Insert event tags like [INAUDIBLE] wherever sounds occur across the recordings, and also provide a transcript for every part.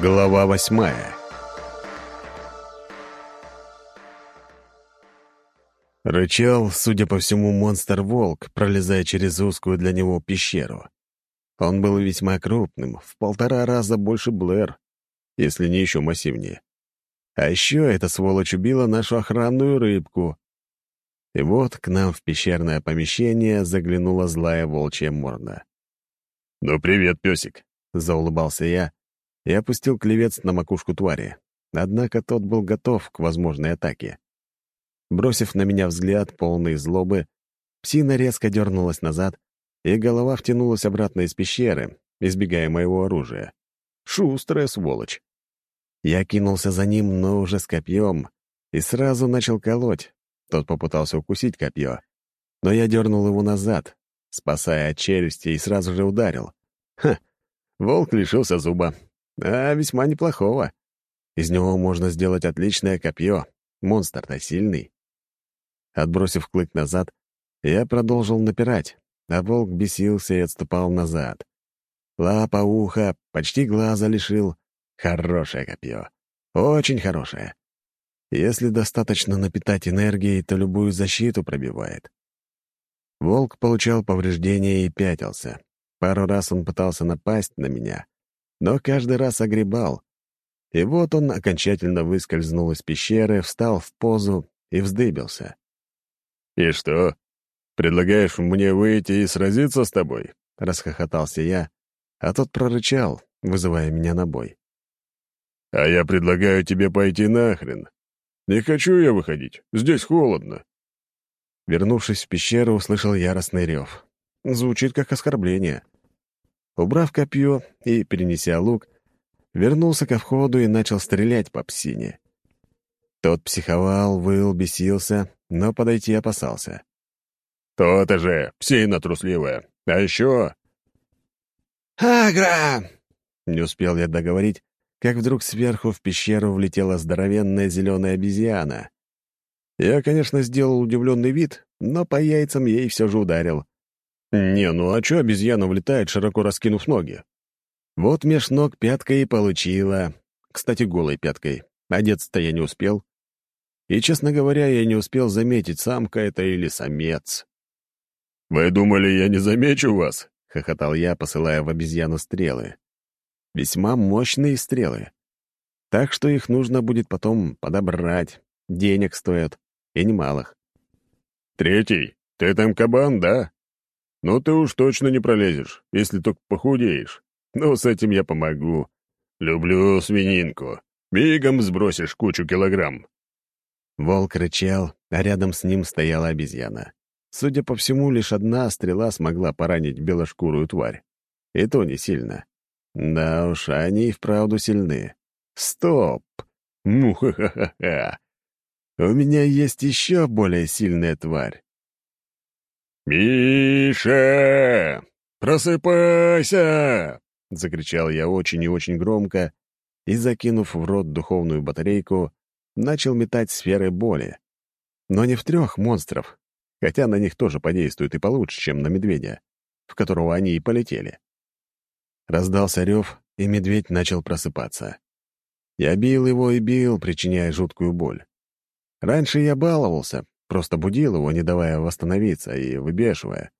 Глава восьмая Рычал, судя по всему, монстр-волк, пролезая через узкую для него пещеру. Он был весьма крупным, в полтора раза больше Блэр, если не еще массивнее. А еще эта сволочь убила нашу охранную рыбку. И вот к нам в пещерное помещение заглянула злая волчья морда. «Ну, привет, песик!» — заулыбался я и опустил клевец на макушку твари. Однако тот был готов к возможной атаке. Бросив на меня взгляд, полный злобы, псина резко дернулась назад, и голова втянулась обратно из пещеры, избегая моего оружия. Шустрая сволочь. Я кинулся за ним, но уже с копьем, и сразу начал колоть. Тот попытался укусить копье, но я дернул его назад, спасая от челюсти, и сразу же ударил. Ха! Волк лишился зуба. А весьма неплохого. Из него можно сделать отличное копье. Монстр-то сильный. Отбросив клык назад, я продолжил напирать, а волк бесился и отступал назад. Лапа, ухо, почти глаза лишил. Хорошее копье. Очень хорошее. Если достаточно напитать энергией, то любую защиту пробивает. Волк получал повреждения и пятился. Пару раз он пытался напасть на меня, но каждый раз огребал. И вот он окончательно выскользнул из пещеры, встал в позу и вздыбился. «И что, предлагаешь мне выйти и сразиться с тобой?» — расхохотался я, а тот прорычал, вызывая меня на бой. «А я предлагаю тебе пойти нахрен. Не хочу я выходить, здесь холодно». Вернувшись в пещеру, услышал яростный рев. Звучит как оскорбление. Убрав копье и перенеся лук, вернулся ко входу и начал стрелять по псине. Тот психовал, выл, бесился, но подойти опасался. «То-то же, псина трусливая. А еще...» «Агра!» Не успел я договорить, как вдруг сверху в пещеру влетела здоровенная зеленая обезьяна. Я, конечно, сделал удивленный вид, но по яйцам ей все же ударил. Не, ну а чё обезьяна влетает, широко раскинув ноги? Вот меж ног пяткой и получила. Кстати, голой пяткой. Одеться-то я не успел. И, честно говоря, я не успел заметить, самка это или самец. «Вы думали, я не замечу вас?» — хохотал я, посылая в обезьяну стрелы. Весьма мощные стрелы. Так что их нужно будет потом подобрать. Денег стоят. И немалых. «Третий, ты там кабан, да?» «Ну ты уж точно не пролезешь, если только похудеешь. Ну, с этим я помогу. Люблю свининку. Мигом сбросишь кучу килограмм». Волк рычал, а рядом с ним стояла обезьяна. Судя по всему, лишь одна стрела смогла поранить белошкурую тварь. И то не сильно. Да уж, они и вправду сильны. Стоп! [LAUGHS] Муха-ха-ха-ха! У меня есть еще более сильная тварь. «Миша! Просыпайся!» — закричал я очень и очень громко и, закинув в рот духовную батарейку, начал метать сферы боли. Но не в трех монстров, хотя на них тоже подействует и получше, чем на медведя, в которого они и полетели. Раздался рев, и медведь начал просыпаться. Я бил его и бил, причиняя жуткую боль. Раньше я баловался, Просто будил его, не давая восстановиться и выбешивая.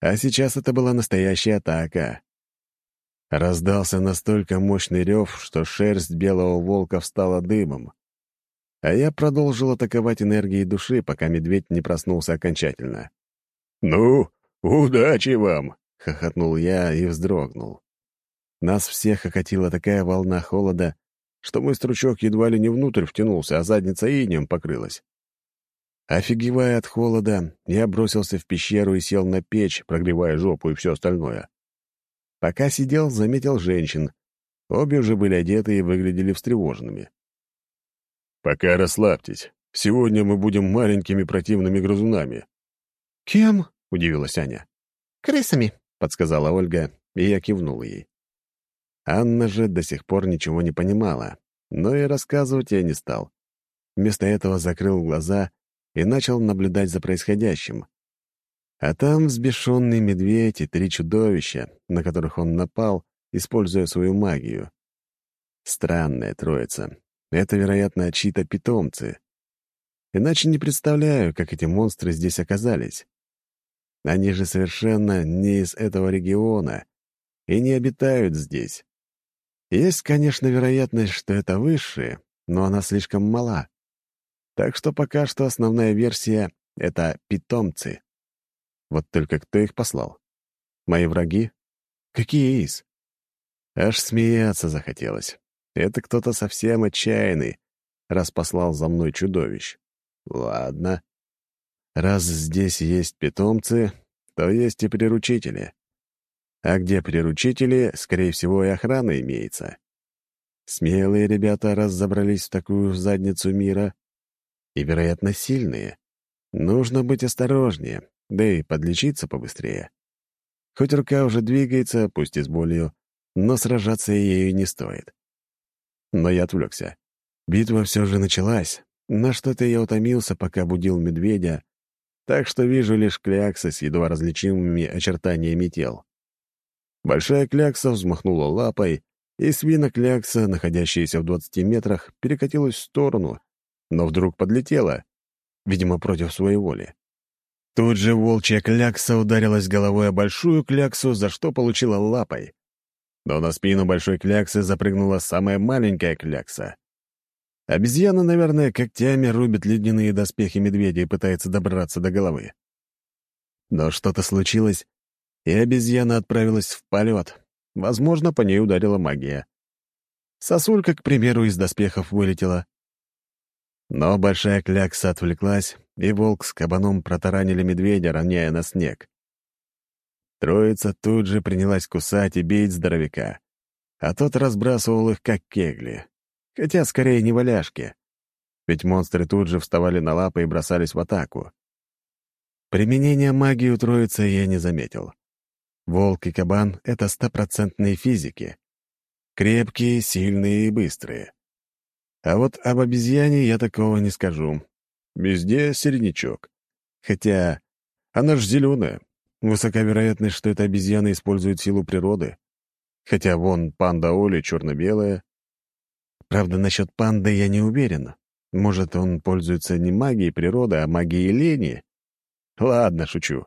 А сейчас это была настоящая атака. Раздался настолько мощный рев, что шерсть белого волка встала дымом. А я продолжил атаковать энергией души, пока медведь не проснулся окончательно. «Ну, удачи вам!» — хохотнул я и вздрогнул. Нас всех охотила такая волна холода, что мой стручок едва ли не внутрь втянулся, а задница инем покрылась. Офигевая от холода, я бросился в пещеру и сел на печь, прогревая жопу и все остальное. Пока сидел, заметил женщин. Обе уже были одеты и выглядели встревоженными. «Пока расслабьтесь. Сегодня мы будем маленькими противными грызунами». «Кем?» — удивилась Аня. «Крысами», — подсказала Ольга, и я кивнул ей. Анна же до сих пор ничего не понимала, но и рассказывать я не стал. Вместо этого закрыл глаза и начал наблюдать за происходящим. А там взбешенный медведь и три чудовища, на которых он напал, используя свою магию. Странная троица. Это, вероятно, чьи-то питомцы. Иначе не представляю, как эти монстры здесь оказались. Они же совершенно не из этого региона и не обитают здесь. Есть, конечно, вероятность, что это высшие, но она слишком мала. Так что пока что основная версия — это питомцы. Вот только кто их послал? Мои враги? Какие из? Аж смеяться захотелось. Это кто-то совсем отчаянный, раз послал за мной чудовищ. Ладно. Раз здесь есть питомцы, то есть и приручители. А где приручители, скорее всего, и охрана имеется. Смелые ребята разобрались в такую задницу мира. И, вероятно, сильные. Нужно быть осторожнее, да и подлечиться побыстрее. Хоть рука уже двигается, пусть и с болью, но сражаться ею не стоит. Но я отвлекся. Битва все же началась. На что-то я утомился, пока будил медведя, так что вижу лишь кляксы с едва различимыми очертаниями тел. Большая клякса взмахнула лапой, и свина клякса, находящаяся в 20 метрах, перекатилась в сторону, но вдруг подлетела, видимо, против своей воли. Тут же волчья клякса ударилась головой о большую кляксу, за что получила лапой. Но на спину большой кляксы запрыгнула самая маленькая клякса. Обезьяна, наверное, когтями рубит ледяные доспехи медведя и пытается добраться до головы. Но что-то случилось, и обезьяна отправилась в полет. Возможно, по ней ударила магия. Сосулька, к примеру, из доспехов вылетела. Но большая клякса отвлеклась, и волк с кабаном протаранили медведя, роняя на снег. Троица тут же принялась кусать и бить здоровяка, а тот разбрасывал их, как кегли. Хотя скорее не валяшки. Ведь монстры тут же вставали на лапы и бросались в атаку. Применения магии у троицы я не заметил. Волк и кабан — это стопроцентные физики. Крепкие, сильные и быстрые. А вот об обезьяне я такого не скажу. Везде середнячок. Хотя она ж зеленая. Высока вероятность, что эта обезьяна использует силу природы. Хотя вон панда Оли черно-белая, Правда, насчет панды я не уверен. Может, он пользуется не магией природы, а магией лени? Ладно, шучу.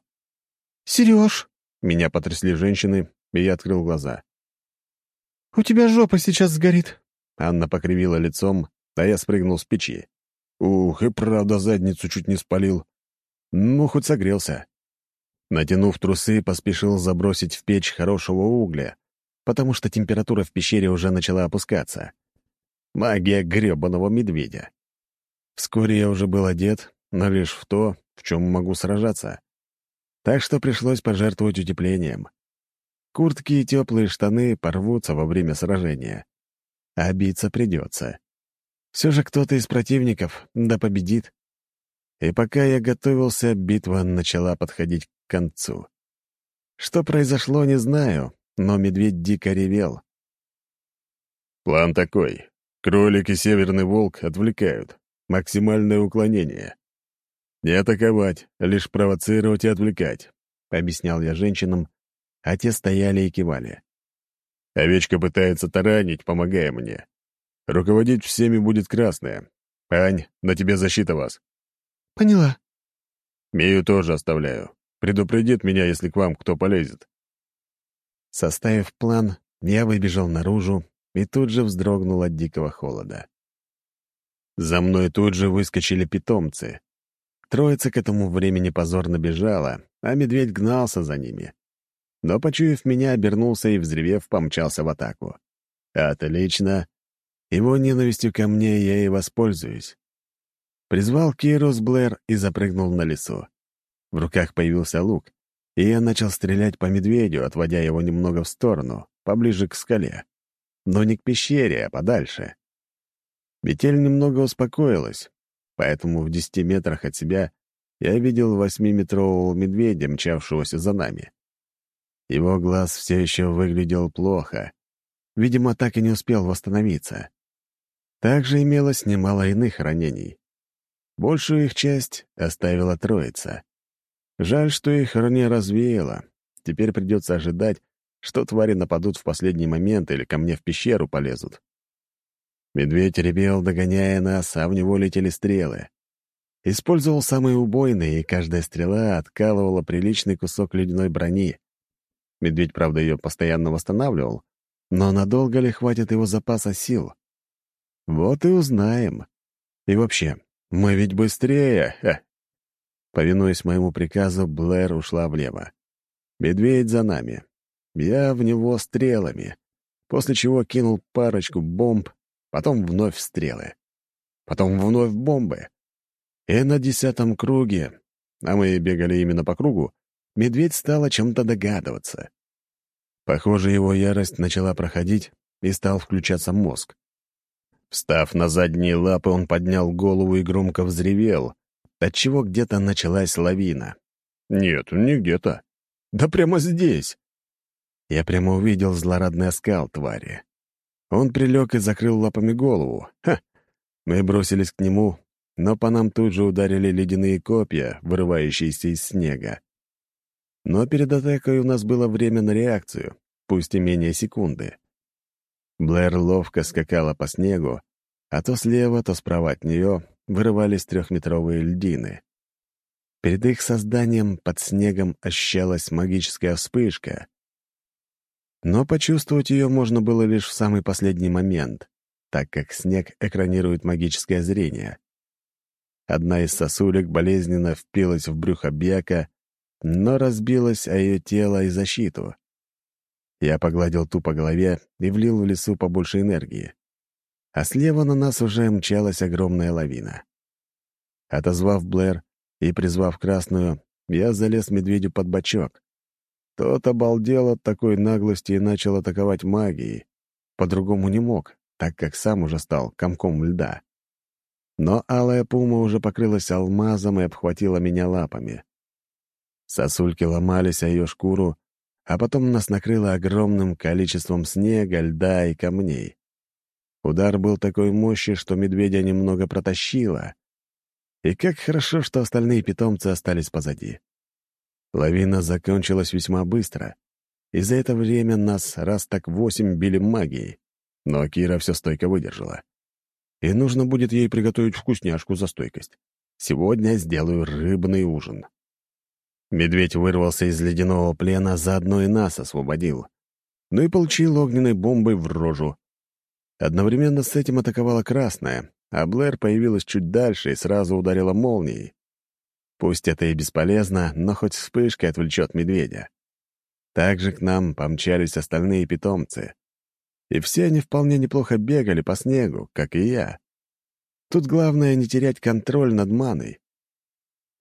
«Сереж!» — меня потрясли женщины, и я открыл глаза. «У тебя жопа сейчас сгорит!» Анна покривила лицом, а я спрыгнул с печи. Ух, и правда задницу чуть не спалил. Ну, хоть согрелся. Натянув трусы, поспешил забросить в печь хорошего угля, потому что температура в пещере уже начала опускаться. Магия гребаного медведя. Вскоре я уже был одет, но лишь в то, в чем могу сражаться. Так что пришлось пожертвовать утеплением. Куртки и теплые штаны порвутся во время сражения. А биться придется. Все же кто-то из противников да победит. И пока я готовился, битва начала подходить к концу. Что произошло, не знаю, но медведь дико ревел. «План такой. Кролик и северный волк отвлекают. Максимальное уклонение. Не атаковать, лишь провоцировать и отвлекать, — объяснял я женщинам, а те стояли и кивали. Овечка пытается таранить, помогая мне. Руководить всеми будет красная. Ань, на тебе защита вас. Поняла. Мию тоже оставляю. Предупредит меня, если к вам кто полезет. Составив план, я выбежал наружу и тут же вздрогнул от дикого холода. За мной тут же выскочили питомцы. Троица к этому времени позорно бежала, а медведь гнался за ними. Но, почуяв меня, обернулся и, взревев, помчался в атаку. Отлично. Его ненавистью ко мне я и воспользуюсь. Призвал Киру с Блэр и запрыгнул на лесу. В руках появился лук, и я начал стрелять по медведю, отводя его немного в сторону, поближе к скале но не к пещере, а подальше. Метель немного успокоилась, поэтому в десяти метрах от себя я видел восьмиметрового медведя, мчавшегося за нами. Его глаз все еще выглядел плохо. Видимо, так и не успел восстановиться. Также имелось немало иных ранений. Большую их часть оставила троица. Жаль, что их не развеяло. Теперь придется ожидать, что твари нападут в последний момент или ко мне в пещеру полезут. Медведь ревел, догоняя нас, а в него летели стрелы. Использовал самые убойные, и каждая стрела откалывала приличный кусок ледяной брони. Медведь, правда, ее постоянно восстанавливал, но надолго ли хватит его запаса сил? Вот и узнаем. И вообще, мы ведь быстрее. Ха. Повинуясь моему приказу, Блэр ушла влево. Медведь за нами. Я в него стрелами, после чего кинул парочку бомб, потом вновь стрелы. Потом вновь бомбы. И на десятом круге, а мы бегали именно по кругу, медведь стал о чем-то догадываться. Похоже, его ярость начала проходить, и стал включаться мозг. Встав на задние лапы, он поднял голову и громко взревел, отчего где-то началась лавина. Нет, не где-то. Да прямо здесь. Я прямо увидел злорадный оскал твари. Он прилег и закрыл лапами голову. Ха! Мы бросились к нему, но по нам тут же ударили ледяные копья, вырывающиеся из снега. Но перед атакой у нас было время на реакцию, пусть и менее секунды. Блэр ловко скакала по снегу, а то слева, то справа от нее вырывались трехметровые льдины. Перед их созданием под снегом ощущалась магическая вспышка. Но почувствовать ее можно было лишь в самый последний момент, так как снег экранирует магическое зрение. Одна из сосулек болезненно впилась в брюхо Бьяка, но разбилась о ее тело и защиту. Я погладил ту по голове и влил в лесу побольше энергии. А слева на нас уже мчалась огромная лавина. Отозвав Блэр и призвав Красную, я залез медведю под бочок. Тот обалдел от такой наглости и начал атаковать магией. По-другому не мог, так как сам уже стал комком льда. Но алая пума уже покрылась алмазом и обхватила меня лапами. Сосульки ломались о ее шкуру, а потом нас накрыло огромным количеством снега, льда и камней. Удар был такой мощи, что медведя немного протащило. И как хорошо, что остальные питомцы остались позади. Лавина закончилась весьма быстро, и за это время нас раз так восемь били магией, но Кира все стойко выдержала и нужно будет ей приготовить вкусняшку за стойкость. Сегодня сделаю рыбный ужин. Медведь вырвался из ледяного плена, заодно и нас освободил. Ну и получил огненной бомбой в рожу. Одновременно с этим атаковала красная, а Блэр появилась чуть дальше и сразу ударила молнией. Пусть это и бесполезно, но хоть вспышкой отвлечет медведя. Также к нам помчались остальные питомцы и все они вполне неплохо бегали по снегу, как и я. Тут главное не терять контроль над маной.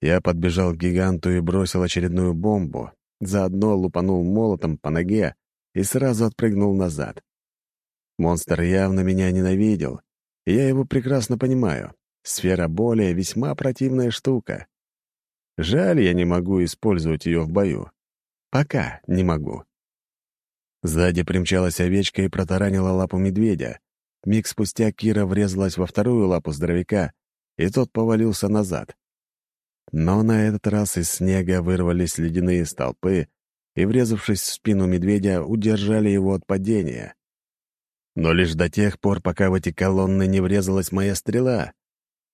Я подбежал к гиганту и бросил очередную бомбу, заодно лупанул молотом по ноге и сразу отпрыгнул назад. Монстр явно меня ненавидел, и я его прекрасно понимаю. Сфера боли — весьма противная штука. Жаль, я не могу использовать ее в бою. Пока не могу. Сзади примчалась овечка и протаранила лапу медведя. Миг спустя Кира врезалась во вторую лапу здоровяка, и тот повалился назад. Но на этот раз из снега вырвались ледяные столпы и, врезавшись в спину медведя, удержали его от падения. Но лишь до тех пор, пока в эти колонны не врезалась моя стрела.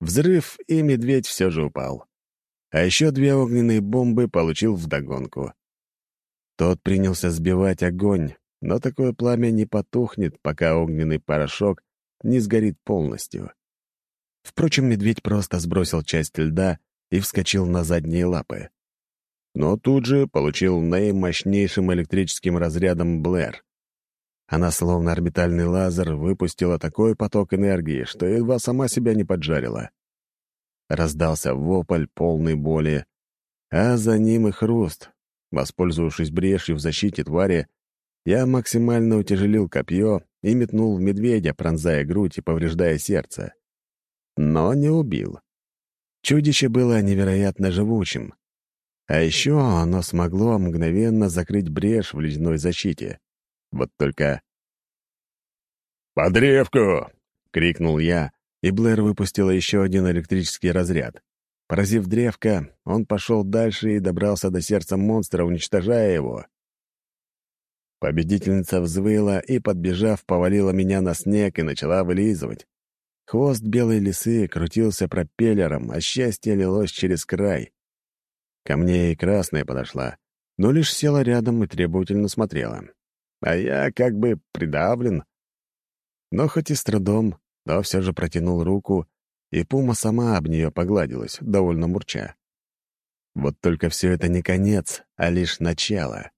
Взрыв, и медведь все же упал. А еще две огненные бомбы получил вдогонку. Тот принялся сбивать огонь, но такое пламя не потухнет, пока огненный порошок не сгорит полностью. Впрочем, медведь просто сбросил часть льда и вскочил на задние лапы. Но тут же получил наимощнейшим электрическим разрядом Блэр. Она, словно орбитальный лазер, выпустила такой поток энергии, что едва сама себя не поджарила. Раздался вопль полной боли, а за ним и хруст. Воспользовавшись брешью в защите твари, я максимально утяжелил копье и метнул в медведя, пронзая грудь и повреждая сердце. Но не убил. Чудище было невероятно живучим. А еще оно смогло мгновенно закрыть брешь в ледяной защите. Вот только... «По древку!» — крикнул я, и Блэр выпустила еще один электрический разряд. Поразив древко, он пошел дальше и добрался до сердца монстра, уничтожая его. Победительница взвыла и, подбежав, повалила меня на снег и начала вылизывать. Хвост белой лисы крутился пропеллером, а счастье лилось через край. Ко мне и красная подошла, но лишь села рядом и требовательно смотрела. А я как бы придавлен. Но хоть и с трудом, но все же протянул руку, и пума сама об нее погладилась, довольно мурча. Вот только все это не конец, а лишь начало.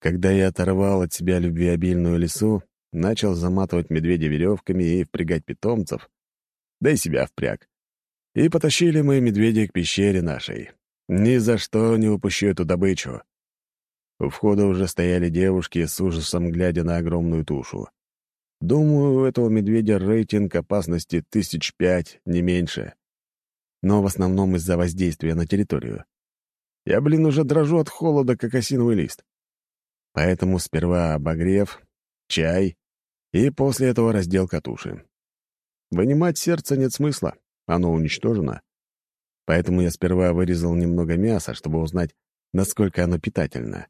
Когда я оторвал от себя любвеобильную лесу, начал заматывать медведя веревками и впрягать питомцев, да и себя впряг. И потащили мы медведя к пещере нашей. Ни за что не упущу эту добычу. У входа уже стояли девушки, с ужасом глядя на огромную тушу. Думаю, у этого медведя рейтинг опасности тысяч пять, не меньше. Но в основном из-за воздействия на территорию. Я, блин, уже дрожу от холода, как осиновый лист. Поэтому сперва обогрев, чай и после этого разделка туши. Вынимать сердце нет смысла, оно уничтожено. Поэтому я сперва вырезал немного мяса, чтобы узнать, насколько оно питательно.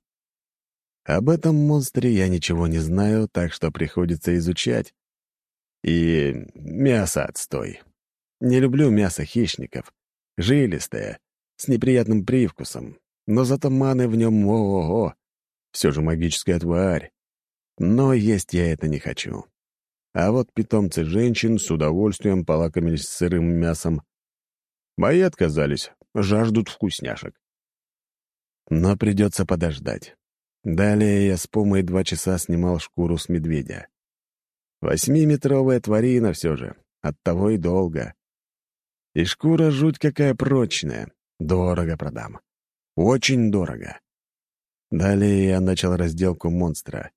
Об этом монстре я ничего не знаю, так что приходится изучать. И мясо отстой. Не люблю мясо хищников. Жилистое, с неприятным привкусом. Но зато маны в нем ого-го. Все же магическая тварь. Но есть я это не хочу. А вот питомцы женщин с удовольствием полакомились сырым мясом. Мои отказались, жаждут вкусняшек. Но придется подождать. Далее я с помой два часа снимал шкуру с медведя. Восьмиметровая тварина все же, оттого и долго. И шкура жуть какая прочная. Дорого продам. Очень дорого. Далее я начал разделку монстра.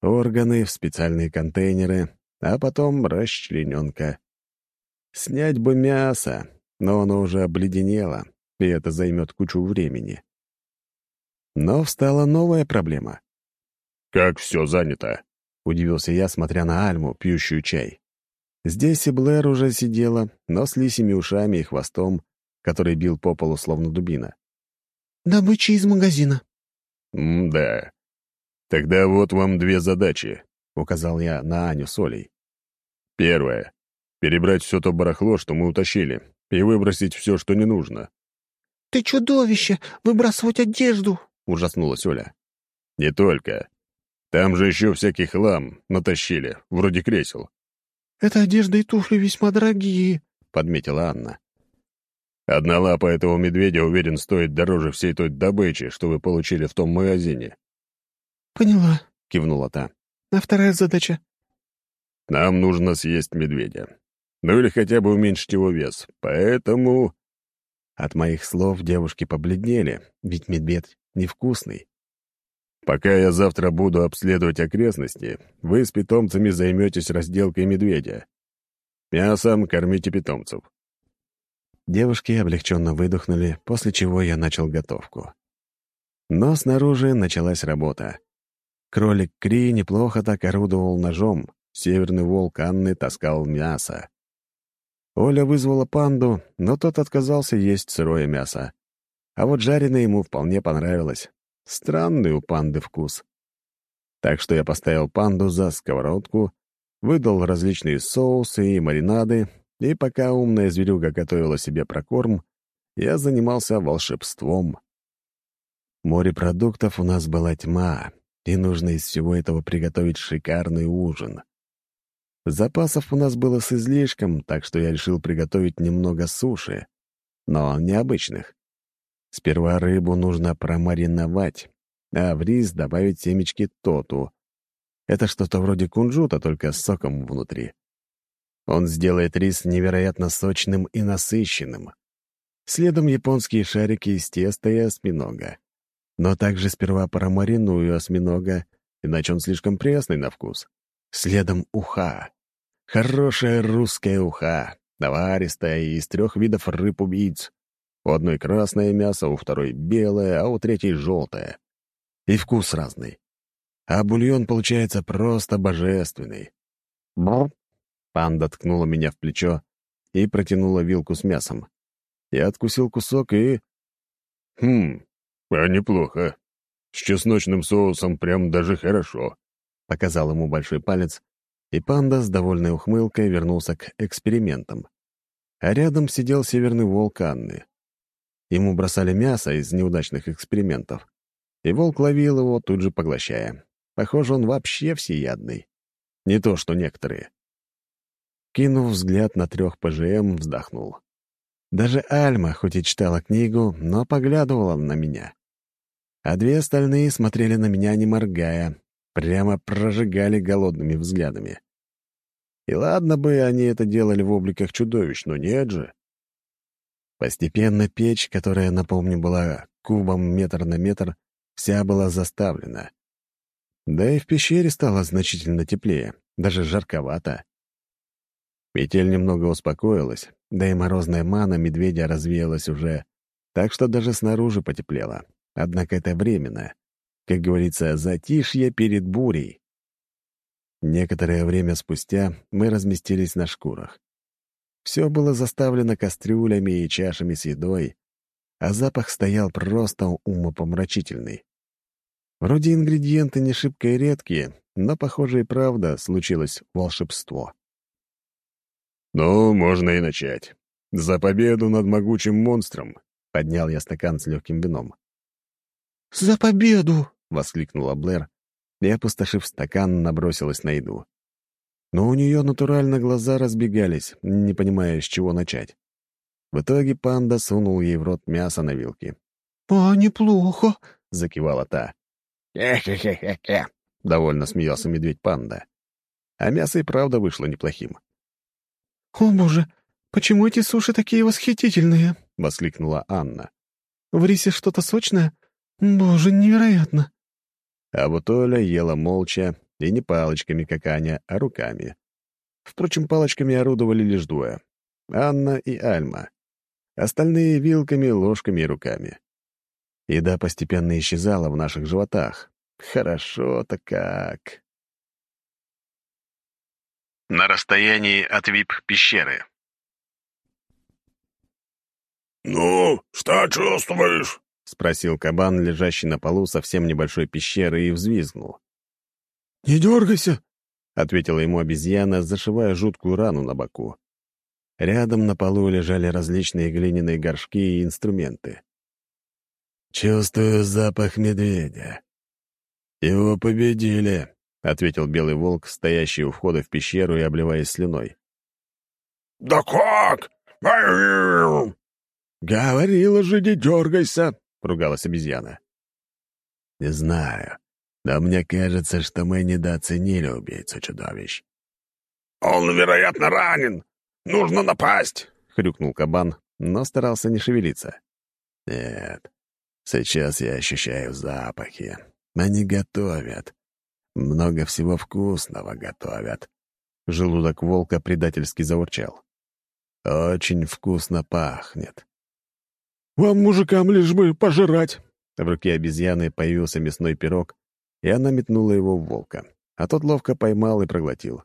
Органы в специальные контейнеры, а потом расчлененка. Снять бы мясо, но оно уже обледенело, и это займет кучу времени. Но встала новая проблема. «Как все занято?» — удивился я, смотря на Альму, пьющую чай. Здесь и Блэр уже сидела, но с лисими ушами и хвостом, который бил по полу словно дубина. «Добыча из магазина». «М-да. Тогда вот вам две задачи», — указал я на Аню с Олей. «Первое — перебрать все то барахло, что мы утащили, и выбросить все, что не нужно». «Ты чудовище! Выбрасывать одежду!» ужаснулась Оля. «Не только. Там же еще всякий хлам натащили, вроде кресел». «Это одежда и туфли весьма дорогие», — подметила Анна. «Одна лапа этого медведя, уверен, стоит дороже всей той добычи, что вы получили в том магазине». «Поняла», — кивнула та. «А вторая задача?» «Нам нужно съесть медведя. Ну или хотя бы уменьшить его вес. Поэтому...» От моих слов девушки побледнели, ведь медведь невкусный. Пока я завтра буду обследовать окрестности, вы с питомцами займетесь разделкой медведя. Мясом кормите питомцев. Девушки облегченно выдохнули, после чего я начал готовку. Но снаружи началась работа. Кролик Кри неплохо так орудовал ножом, северный волк Анны таскал мясо. Оля вызвала панду, но тот отказался есть сырое мясо. А вот жареное ему вполне понравилось. Странный у панды вкус. Так что я поставил панду за сковородку, выдал различные соусы и маринады, и пока умная зверюга готовила себе прокорм, я занимался волшебством. Морепродуктов у нас была тьма, и нужно из всего этого приготовить шикарный ужин. Запасов у нас было с излишком, так что я решил приготовить немного суши, но необычных. Сперва рыбу нужно промариновать, а в рис добавить семечки тоту. Это что-то вроде кунжута, только с соком внутри. Он сделает рис невероятно сочным и насыщенным. Следом японские шарики из теста и осьминога. Но также сперва промариную осьминога, иначе он слишком пресный на вкус. Следом уха. Хорошая русская уха, наваристая и из трех видов рыб-убийц. У одной красное мясо, у второй белое, а у третьей желтое. И вкус разный. А бульон получается просто божественный. Бр! Панда ткнула меня в плечо и протянула вилку с мясом. Я откусил кусок и... Хм, а неплохо. С чесночным соусом прям даже хорошо», — показал ему большой палец, и панда с довольной ухмылкой вернулся к экспериментам. А рядом сидел северный волк Анны. Ему бросали мясо из неудачных экспериментов, и волк ловил его, тут же поглощая. Похоже, он вообще всеядный. Не то, что некоторые. Кинув взгляд на трех ПЖМ, вздохнул. Даже Альма, хоть и читала книгу, но поглядывала на меня. А две остальные смотрели на меня, не моргая, прямо прожигали голодными взглядами. И ладно бы они это делали в обликах чудовищ, но нет же. Постепенно печь, которая, напомню, была кубом метр на метр, вся была заставлена. Да и в пещере стало значительно теплее, даже жарковато. Метель немного успокоилась, да и морозная мана медведя развеялась уже, так что даже снаружи потеплело. Однако это временно. Как говорится, затишье перед бурей. Некоторое время спустя мы разместились на шкурах. Все было заставлено кастрюлями и чашами с едой, а запах стоял просто умопомрачительный. Вроде ингредиенты не шибко и редкие, но, похоже, и правда случилось волшебство. «Ну, можно и начать. За победу над могучим монстром!» — поднял я стакан с легким вином. «За победу!» — воскликнула Блэр, и, опустошив стакан, набросилась на еду. Но у нее натурально глаза разбегались, не понимая, с чего начать. В итоге панда сунул ей в рот мясо на вилке. «А, неплохо!» — закивала та. «Хе-хе-хе-хе!» — довольно смеялся медведь-панда. А мясо и правда вышло неплохим. «О, боже, почему эти суши такие восхитительные?» — воскликнула Анна. «В рисе что-то сочное? Боже, невероятно!» А вот Оля ела молча, и не палочками, как Аня, а руками. Впрочем, палочками орудовали лишь двое — Анна и Альма. Остальные — вилками, ложками и руками. Еда постепенно исчезала в наших животах. Хорошо-то как. На расстоянии от вип-пещеры. «Ну, что чувствуешь?» — спросил кабан, лежащий на полу совсем небольшой пещеры, и взвизгнул. «Не дергайся!» — ответила ему обезьяна, зашивая жуткую рану на боку. Рядом на полу лежали различные глиняные горшки и инструменты. «Чувствую запах медведя. Его победили», — ответил белый волк, стоящий у входа в пещеру и обливаясь слюной. «Да как? «Говорила же, не дергайся!» — ругалась обезьяна. «Не знаю, но мне кажется, что мы недооценили убийцу-чудовищ». «Он, вероятно, ранен. Нужно напасть!» — хрюкнул кабан, но старался не шевелиться. «Нет, сейчас я ощущаю запахи. Они готовят. Много всего вкусного готовят». Желудок волка предательски заурчал. «Очень вкусно пахнет. «Вам, мужикам, лишь бы пожрать!» В руке обезьяны появился мясной пирог, и она метнула его в волка, а тот ловко поймал и проглотил.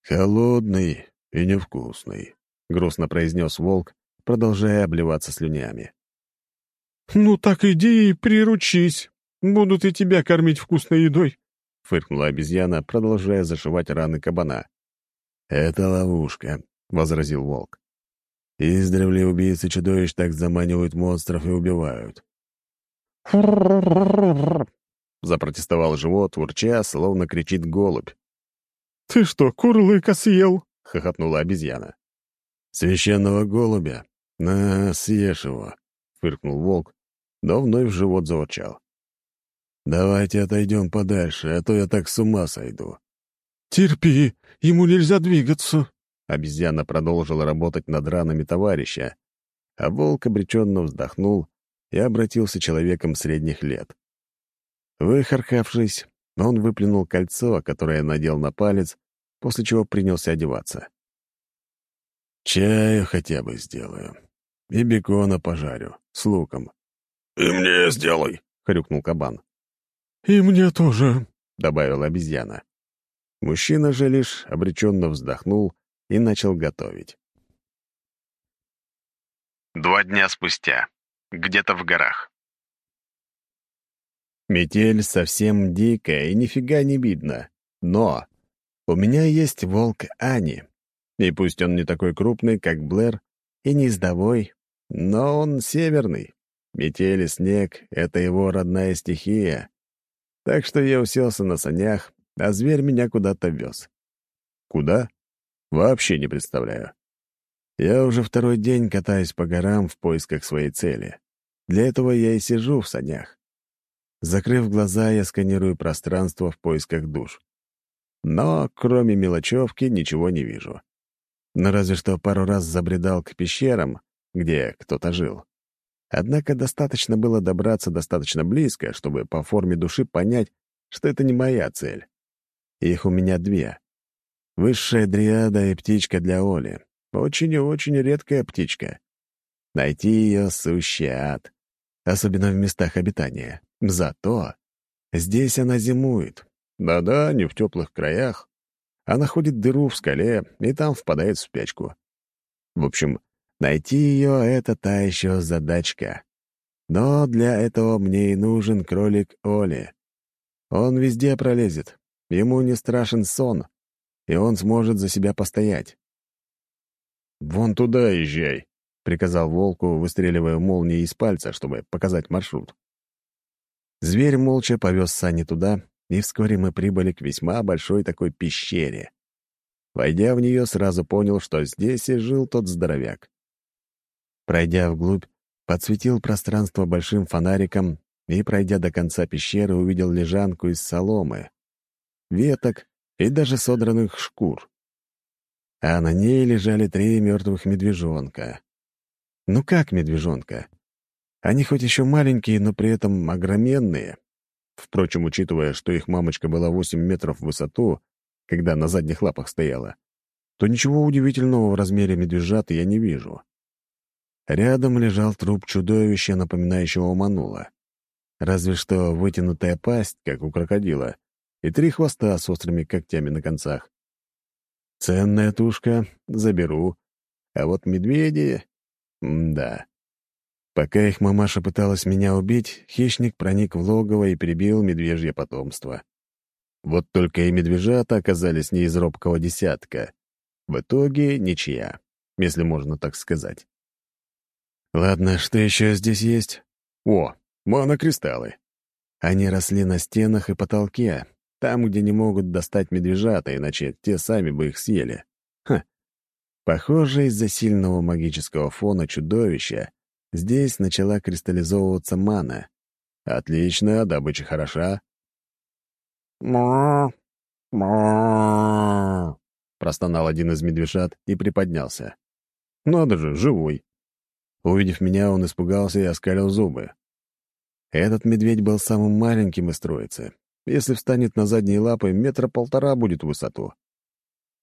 «Холодный и невкусный», — грустно произнес волк, продолжая обливаться слюнями. «Ну так иди и приручись. Будут и тебя кормить вкусной едой», — фыркнула обезьяна, продолжая зашивать раны кабана. «Это ловушка», — возразил волк. Издревле убийцы чудовищ так заманивают монстров и убивают. Запротестовал живот, урча, словно кричит голубь. «Ты что, курлыка съел?» — хохотнула обезьяна. «Священного голубя? На, съешь его!» — фыркнул волк, но вновь в живот заурчал. «Давайте отойдем подальше, а то я так с ума сойду». «Терпи, ему нельзя двигаться», Обезьяна продолжила работать над ранами товарища, а волк обреченно вздохнул и обратился человеком средних лет. Выхархавшись, он выплюнул кольцо, которое надел на палец, после чего принялся одеваться. «Чаю хотя бы сделаю. И бекона пожарю, с луком». «И мне сделай», — хрюкнул кабан. «И мне тоже», — добавила обезьяна. Мужчина же лишь обреченно вздохнул и начал готовить. Два дня спустя. Где-то в горах. Метель совсем дикая и нифига не видно. Но у меня есть волк Ани. И пусть он не такой крупный, как Блэр, и не издовой, но он северный. Метель и снег — это его родная стихия. Так что я уселся на санях, а зверь меня куда-то вез. Куда? Вообще не представляю. Я уже второй день катаюсь по горам в поисках своей цели. Для этого я и сижу в санях. Закрыв глаза, я сканирую пространство в поисках душ. Но, кроме мелочевки, ничего не вижу. Но разве что пару раз забредал к пещерам, где кто-то жил. Однако достаточно было добраться достаточно близко, чтобы по форме души понять, что это не моя цель. Их у меня две. Высшая дриада и птичка для Оли. Очень и очень редкая птичка. Найти ее — сущий ад. Особенно в местах обитания. Зато здесь она зимует. Да-да, не в теплых краях. Она ходит дыру в скале и там впадает в спячку. В общем, найти ее — это та еще задачка. Но для этого мне и нужен кролик Оли. Он везде пролезет. Ему не страшен сон, и он сможет за себя постоять. «Вон туда езжай», — приказал волку, выстреливая молнией из пальца, чтобы показать маршрут. Зверь молча повез сани туда, и вскоре мы прибыли к весьма большой такой пещере. Войдя в нее, сразу понял, что здесь и жил тот здоровяк. Пройдя вглубь, подсветил пространство большим фонариком и, пройдя до конца пещеры, увидел лежанку из соломы, веток и даже содранных шкур. А на ней лежали три мертвых медвежонка. Ну как медвежонка? Они хоть еще маленькие, но при этом огроменные. Впрочем, учитывая, что их мамочка была 8 метров в высоту, когда на задних лапах стояла, то ничего удивительного в размере медвежат я не вижу. Рядом лежал труп чудовища, напоминающего манула. Разве что вытянутая пасть, как у крокодила, и три хвоста с острыми когтями на концах. Ценная тушка, заберу. А вот медведи... М да. Пока их мамаша пыталась меня убить, хищник проник в логово и перебил медвежье потомство. Вот только и медвежата оказались не из робкого десятка. В итоге ничья, если можно так сказать. Ладно, что еще здесь есть? О, монокристаллы. Они росли на стенах и потолке, там, где не могут достать медвежата, иначе те сами бы их съели. Ха. Похоже, из-за сильного магического фона чудовища Здесь начала кристаллизовываться мана. Отлично, добыча хороша. «Ма! Ма!» — простонал один из медвежат и приподнялся. «Надо же, живой!» Увидев меня, он испугался и оскалил зубы. Этот медведь был самым маленьким из троицы. Если встанет на задние лапы, метра полтора будет в высоту.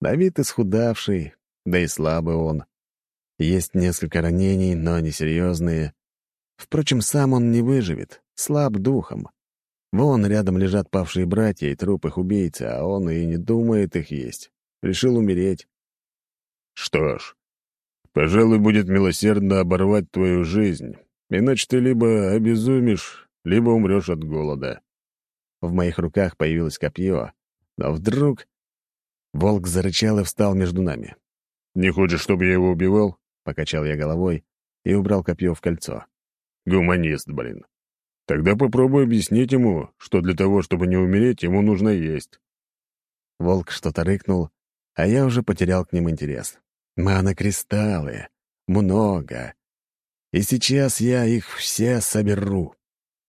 На вид исхудавший, да и слабый он. Есть несколько ранений, но они серьезные. Впрочем, сам он не выживет, слаб духом. Вон рядом лежат павшие братья и труп их убийцы, а он и не думает их есть. Решил умереть. Что ж, пожалуй, будет милосердно оборвать твою жизнь, иначе ты либо обезумишь, либо умрешь от голода. В моих руках появилось копье, но вдруг волк зарычал и встал между нами. «Не хочешь, чтобы я его убивал?» Покачал я головой и убрал копье в кольцо. Гуманист, блин. Тогда попробуй объяснить ему, что для того, чтобы не умереть, ему нужно есть. Волк что-то рыкнул, а я уже потерял к ним интерес. Мана-кристаллы. Много. И сейчас я их все соберу.